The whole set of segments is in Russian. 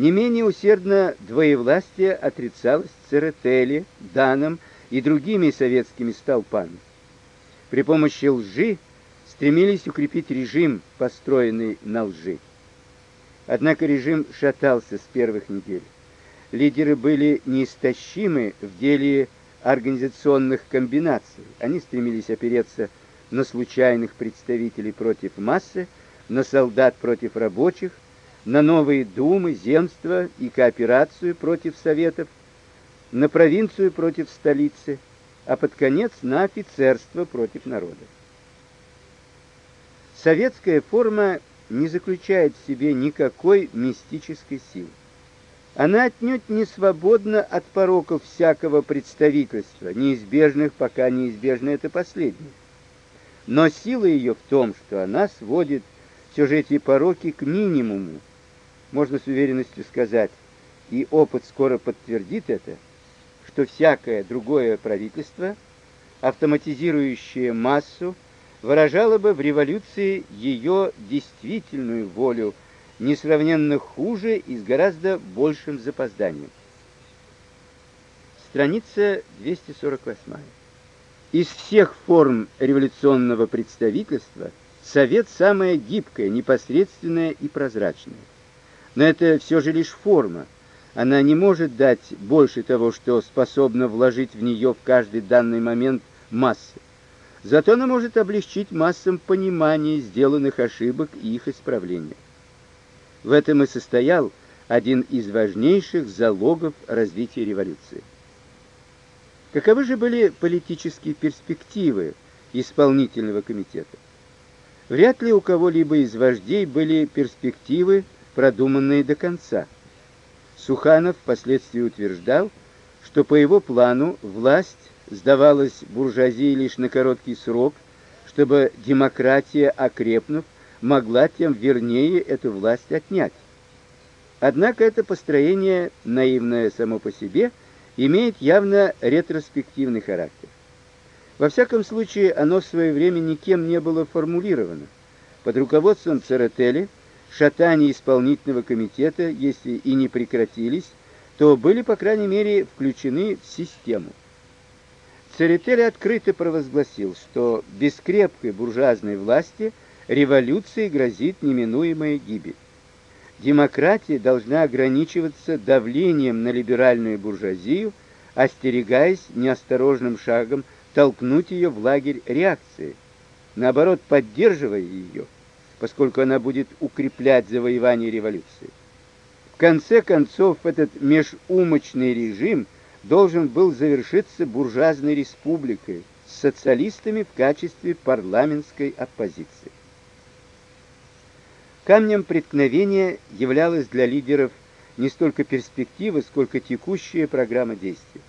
Не менее усердно двоевластие отрицалось Церетели, Даном и другими советскими столпами. При помощи лжи стремились укрепить режим, построенный на лжи. Однако режим шатался с первых недель. Лидеры были неистощимы в деле организационных комбинаций. Они стремились опереться на случайных представителей против массы, на солдат против рабочих, на новые думы, земства и кооперацию против советов, на провинцию против столицы, а под конец на офицерство против народа. Советская форма не заключает в себе никакой мистической силы. Она отнюдь не свободна от пороков всякого представительства, неизбежных, пока неизбежно это последнее. Но сила ее в том, что она сводит все же эти пороки к минимуму. Можно с уверенностью сказать, и опыт скоро подтвердит это, что всякое другое правительство, автоматизирующее массу, выражало бы в революции ее действительную волю, несравненно хуже и с гораздо большим запозданием. Страница 248. Из всех форм революционного представительства совет самая гибкая, непосредственная и прозрачная. Но это все же лишь форма. Она не может дать больше того, что способна вложить в нее в каждый данный момент массы. Зато она может облегчить массам понимание сделанных ошибок и их исправления. В этом и состоял один из важнейших залогов развития революции. Каковы же были политические перспективы исполнительного комитета? Вряд ли у кого-либо из вождей были перспективы, продуманные до конца. Суханов впоследствии утверждал, что по его плану власть сдавалась буржуазии лишь на короткий срок, чтобы демократия, окрепнув, могла тем вернее эту власть отнять. Однако это построение, наивное само по себе, имеет явно ретроспективный характер. Во всяком случае, оно в свое время никем не было формулировано. Под руководством Церетели шатания исполнительного комитета, если и не прекратились, то были, по крайней мере, включены в систему. Церетели открыто провозгласил, что без крепкой буржуазной власти – революции грозит неминуемая гибель. Демократия должна ограничиваться давлением на либеральную буржуазию, остерегаясь неосторожным шагом толкнуть ее в лагерь реакции, наоборот, поддерживая ее, поскольку она будет укреплять завоевание революции. В конце концов, этот межумочный режим должен был завершиться буржуазной республикой с социалистами в качестве парламентской оппозиции. Камнем преткновения являлась для лидеров не столько перспектива, сколько текущая программа действий.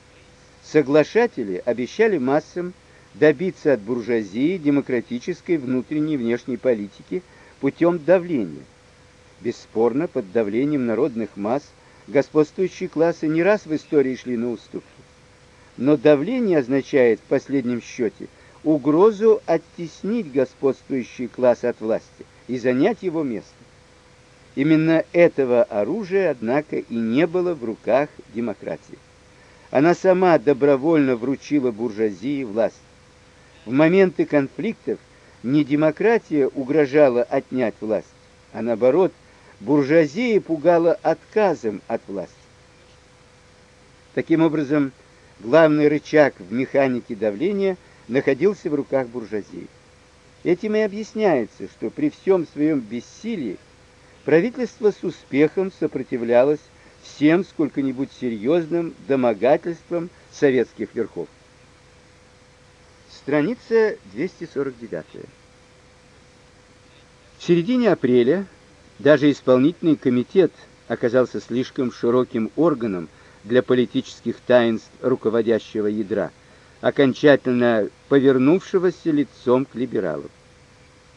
Соглашатели обещали массам добиться от буржуазии демократической внутренней и внешней политики путем давления. Бесспорно, под давлением народных масс господствующие классы не раз в истории шли на уступки. Но давление означает в последнем счете угрозу оттеснить господствующий класс от власти и занять его место. Именно этого оружия, однако, и не было в руках демократии. Она сама добровольно вручила буржуазии власть. В моменты конфликтов не демократия угрожала отнять власть, а наоборот, буржуазия пугала отказом от власти. Таким образом, главный рычаг в механике давления находился в руках буржуазии. Этим и объясняется, что при всем своем бессилии правительство с успехом сопротивлялось всем сколько-нибудь серьезным домогательствам советских верхов. Страница 249. В середине апреля даже исполнительный комитет оказался слишком широким органом для политических таинств руководящего ядра – окончательно повернувшегося лицом к либералам.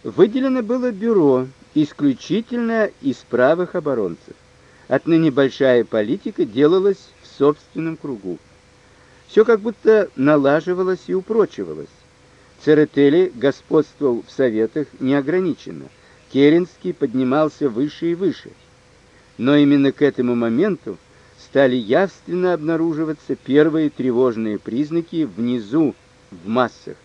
Выделено было бюро исключительно из правых оборонцев. Отныне большая политика делалась в собственном кругу. Все как будто налаживалось и упрочивалось. Церетели господствовал в советах неограниченно. Керенский поднимался выше и выше. Но именно к этому моменту стали явственно обнаруживаться первые тревожные признаки внизу в массах.